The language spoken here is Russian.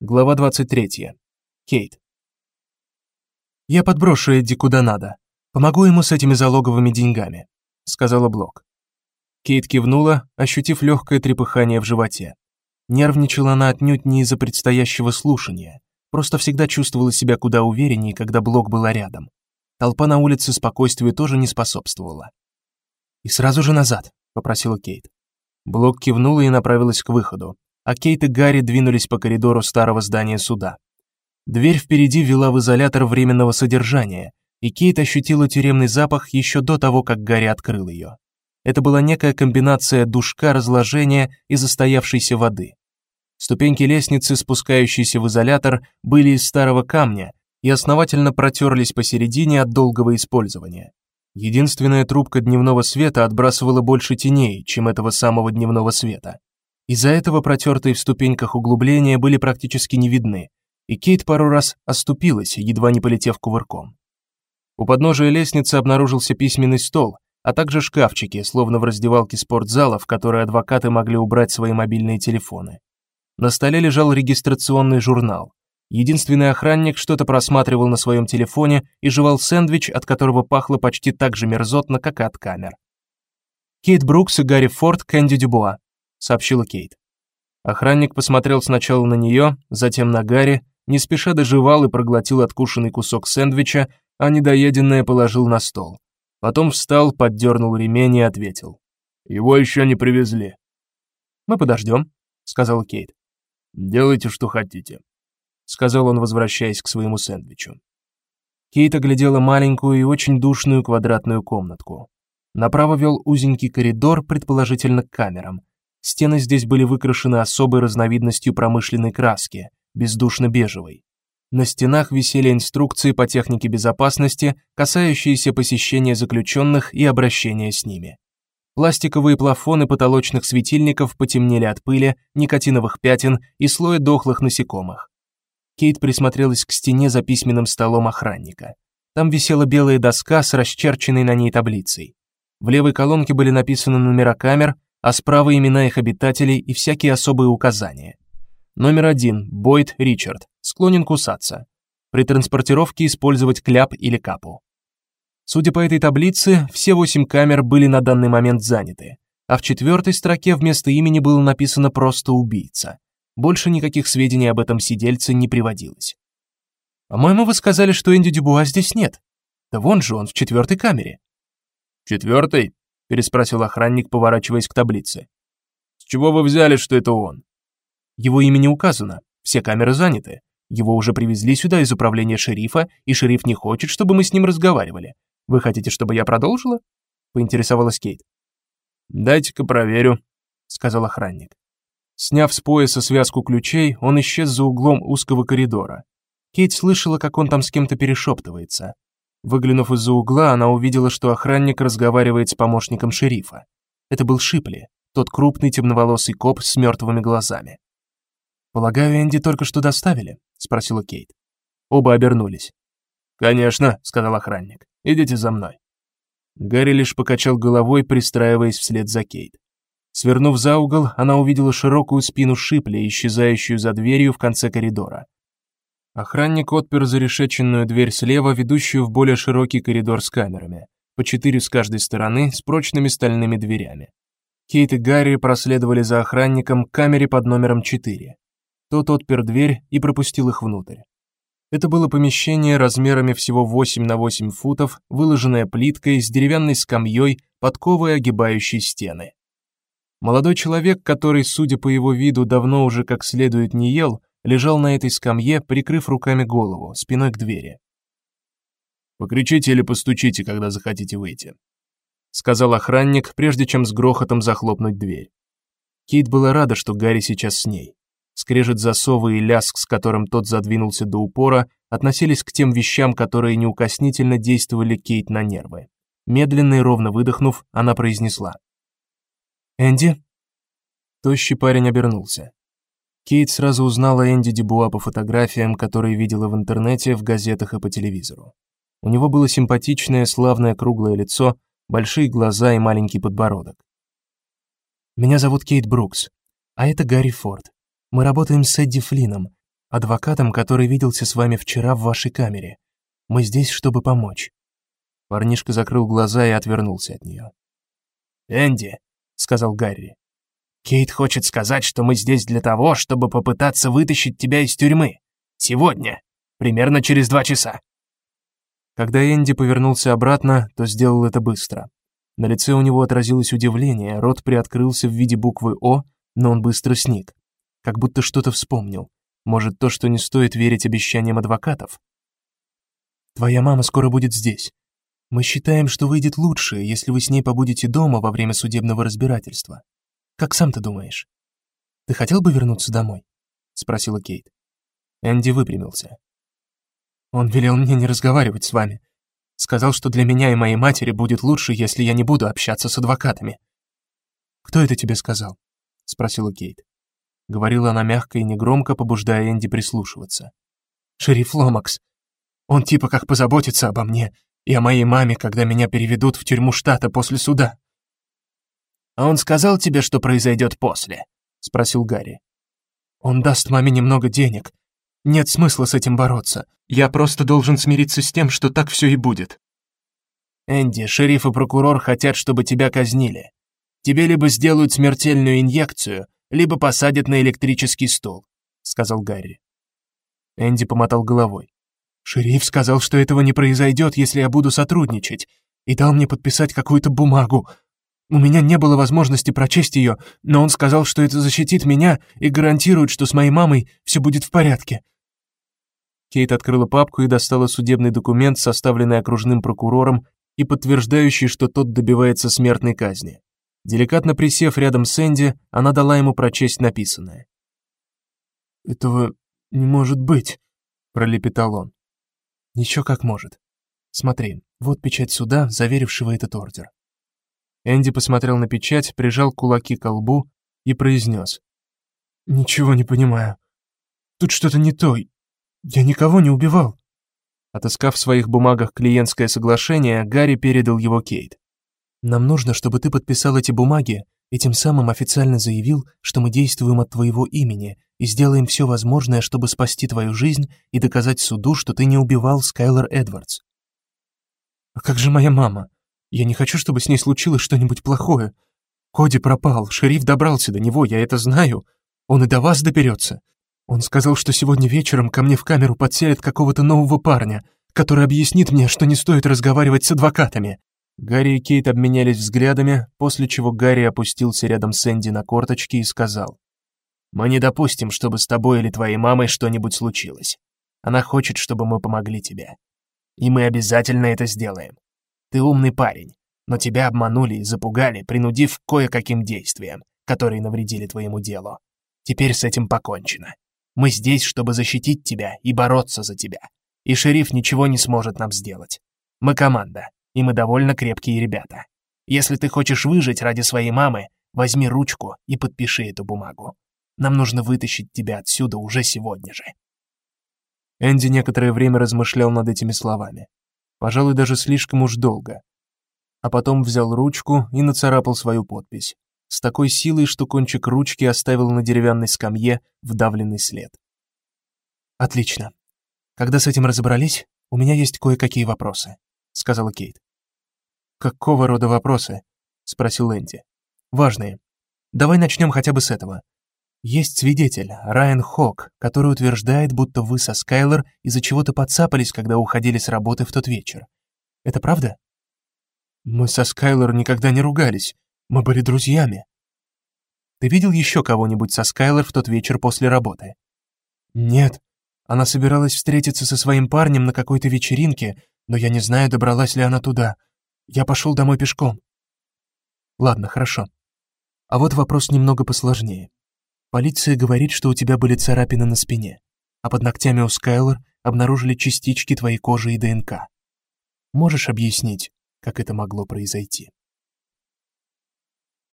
Глава 23. Кейт. Я подброшу Эдди куда надо. Помогу ему с этими залоговыми деньгами, сказала Блок. Кейт кивнула, ощутив легкое трепыхание в животе. Нервничала она отнюдь не из-за предстоящего слушания, просто всегда чувствовала себя куда увереннее, когда Блок была рядом. Толпа на улице спокойствию тоже не способствовала. И сразу же назад, попросила Кейт. Блок кивнула и направилась к выходу, а Кейт и Гарри двинулись по коридору старого здания суда. Дверь впереди вела в изолятор временного содержания, и Кейт ощутила тюремный запах еще до того, как Гарри открыл ее. Это была некая комбинация душка, разложения и застоявшейся воды. Ступеньки лестницы, спускающиеся в изолятор, были из старого камня и основательно протерлись посередине от долгого использования. Единственная трубка дневного света отбрасывала больше теней, чем этого самого дневного света. Из-за этого протертые в ступеньках углубления были практически не видны, и Кейт пару раз оступилась, едва не полетев кувырком. У подножия лестницы обнаружился письменный стол, а также шкафчики, словно в раздевалке спортзала, в которой адвокаты могли убрать свои мобильные телефоны. На столе лежал регистрационный журнал. Единственный охранник что-то просматривал на своем телефоне и жевал сэндвич, от которого пахло почти так же мерзотно, как и от камер. Кейт Брукс и Гарри Форд, Кэнди Дюбуа сообщила Кейт. Охранник посмотрел сначала на нее, затем на Гарри, не спеша доживал и проглотил откушенный кусок сэндвича, а недоеденное положил на стол. Потом встал, поддернул ремень и ответил: "Его еще не привезли". "Мы подождем», — сказала Кейт. "Делайте, что хотите", сказал он, возвращаясь к своему сэндвичу. Кейт оглядела маленькую и очень душную квадратную комнатку. Направо вел узенький коридор, предположительно к камерам. Стены здесь были выкрашены особой разновидностью промышленной краски, бездушно-бежевой. На стенах висели инструкции по технике безопасности, касающиеся посещения заключенных и обращения с ними. Пластиковые плафоны потолочных светильников потемнели от пыли, никотиновых пятен и слоя дохлых насекомых. Кейт присмотрелась к стене за письменным столом охранника. Там висела белая доска с расчерченной на ней таблицей. В левой колонке были написаны номера камер, а справа имена их обитателей и всякие особые указания. Номер один Бойд Ричард, склонен кусаться. При транспортировке использовать кляп или капу. Судя по этой таблице, все восемь камер были на данный момент заняты, а в четвертой строке вместо имени было написано просто убийца. Больше никаких сведений об этом сидельце не приводилось. По-моему, вы сказали, что Энди Дюбуа здесь нет. Да вон же он в четвертой камере. Четвертой? Переспросил охранник, поворачиваясь к таблице. С чего вы взяли, что это он? Его имя не указано. Все камеры заняты. Его уже привезли сюда из управления шерифа, и шериф не хочет, чтобы мы с ним разговаривали. Вы хотите, чтобы я продолжила? поинтересовалась Кейт. Дайте-ка проверю, сказал охранник. Сняв с пояса связку ключей, он исчез за углом узкого коридора. Кейт слышала, как он там с кем-то перешептывается. Выглянув из-за угла, она увидела, что охранник разговаривает с помощником шерифа. Это был Шипли, тот крупный темноволосый коп с мертвыми глазами. "Полагаю, Энди только что доставили?" спросила Кейт. Оба обернулись. "Конечно", сказал охранник. "Идите за мной". Гарри лишь покачал головой, пристраиваясь вслед за Кейт. Свернув за угол, она увидела широкую спину Шипли, исчезающую за дверью в конце коридора. Охранник отпер зарешеченную дверь слева, ведущую в более широкий коридор с камерами, по четыре с каждой стороны, с прочными стальными дверями. Кейт и Гарри проследовали за охранником к камере под номером 4. Тот отпер дверь и пропустил их внутрь. Это было помещение размерами всего 8 на 8 футов, выложенное плиткой с деревянной скамьей, подковой огибающей стены. Молодой человек, который, судя по его виду, давно уже как следует не ел, лежал на этой скамье, прикрыв руками голову, спиной к двери. Покричите или постучите, когда захотите выйти, сказал охранник, прежде чем с грохотом захлопнуть дверь. Кит была рада, что Гарри сейчас с ней. Скрежет засова и лязг, с которым тот задвинулся до упора, относились к тем вещам, которые неукоснительно действовали Кейт на нервы. Медленно и ровно выдохнув, она произнесла: "Энди?" Тощий парень обернулся. Кейт сразу узнала Энди Дебуа по фотографиям, которые видела в интернете, в газетах и по телевизору. У него было симпатичное, славное круглое лицо, большие глаза и маленький подбородок. Меня зовут Кейт Брукс, а это Гарри Форд. Мы работаем с Эдди Флином. адвокатом, который виделся с вами вчера в вашей камере. Мы здесь, чтобы помочь. Парнишка закрыл глаза и отвернулся от нее. "Энди", сказал Гарри. "Кейт хочет сказать, что мы здесь для того, чтобы попытаться вытащить тебя из тюрьмы. Сегодня, примерно через два часа". Когда Энди повернулся обратно, то сделал это быстро. На лице у него отразилось удивление, рот приоткрылся в виде буквы О, но он быстро сник, как будто что-то вспомнил. Может, то, что не стоит верить обещаниям адвокатов. Твоя мама скоро будет здесь. Мы считаем, что выйдет лучше, если вы с ней побудете дома во время судебного разбирательства. Как сам ты думаешь? Ты хотел бы вернуться домой? спросила Кейт. Энди выпрямился. Он велел мне не разговаривать с вами. Сказал, что для меня и моей матери будет лучше, если я не буду общаться с адвокатами. Кто это тебе сказал? спросила Кейт. Говорила она мягко и негромко, побуждая Энди прислушиваться. Шериф Ломакс. Он типа как позаботится обо мне и о моей маме, когда меня переведут в тюрьму штата после суда. А он сказал тебе, что произойдет после? спросил Гарри. Он даст маме немного денег. Нет смысла с этим бороться. Я просто должен смириться с тем, что так все и будет. Энди, шериф и прокурор хотят, чтобы тебя казнили. Тебе либо сделают смертельную инъекцию, либо посадят на электрический стул, сказал Гарри. Энди помотал головой. Шериф сказал, что этого не произойдет, если я буду сотрудничать, и дал мне подписать какую-то бумагу. У меня не было возможности прочесть ее, но он сказал, что это защитит меня и гарантирует, что с моей мамой все будет в порядке. Кейт открыла папку и достала судебный документ, составленный окружным прокурором и подтверждающий, что тот добивается смертной казни. Деликатно присев рядом с Энди, она дала ему прочесть написанное. "Этого не может быть", пролепетал он. Еще как может. Смотри, вот печать суда, заверившего этот ордер. Энди посмотрел на печать, прижал кулаки к лбу и произнес. Ничего не понимаю. Тут что-то не то. Я никого не убивал. Отыскав в своих бумагах клиентское соглашение, Гарри передал его Кейт. Нам нужно, чтобы ты подписал эти бумаги и тем самым официально заявил, что мы действуем от твоего имени и сделаем все возможное, чтобы спасти твою жизнь и доказать суду, что ты не убивал Скайлер Эдвардс. А как же моя мама? Я не хочу, чтобы с ней случилось что-нибудь плохое. Коди пропал, шериф добрался до него, я это знаю. Он и до вас доберется. Он сказал, что сегодня вечером ко мне в камеру подселят какого-то нового парня, который объяснит мне, что не стоит разговаривать с адвокатами. Гарри и Кейт обменялись взглядами, после чего Гарри опустился рядом с Энди на корточки и сказал: мы не допустим, чтобы с тобой или твоей мамой что-нибудь случилось. Она хочет, чтобы мы помогли тебе. И мы обязательно это сделаем. Ты умный парень, но тебя обманули и запугали, принудив кое-каким действиям, которые навредили твоему делу. Теперь с этим покончено. Мы здесь, чтобы защитить тебя и бороться за тебя. И шериф ничего не сможет нам сделать. Мы команда, и мы довольно крепкие ребята. Если ты хочешь выжить ради своей мамы, возьми ручку и подпиши эту бумагу. Нам нужно вытащить тебя отсюда уже сегодня же. Энди некоторое время размышлял над этими словами. Пожалуй, даже слишком уж долго. А потом взял ручку и нацарапал свою подпись с такой силой, что кончик ручки оставил на деревянной скамье вдавленный след. Отлично. Когда с этим разобрались, у меня есть кое-какие вопросы, сказала Кейт. Какого рода вопросы? спросил Энди. Важные. Давай начнем хотя бы с этого. Есть свидетель, Райан Хок, который утверждает, будто вы со Скайлер из-за чего-то подцапались, когда уходили с работы в тот вечер. Это правда? Мы со Скайлер никогда не ругались. Мы были друзьями. Ты видел еще кого-нибудь со Скайлер в тот вечер после работы? Нет. Она собиралась встретиться со своим парнем на какой-то вечеринке, но я не знаю, добралась ли она туда. Я пошел домой пешком. Ладно, хорошо. А вот вопрос немного посложнее. Полиция говорит, что у тебя были царапины на спине, а под ногтями у Скайлер обнаружили частички твоей кожи и ДНК. Можешь объяснить, как это могло произойти?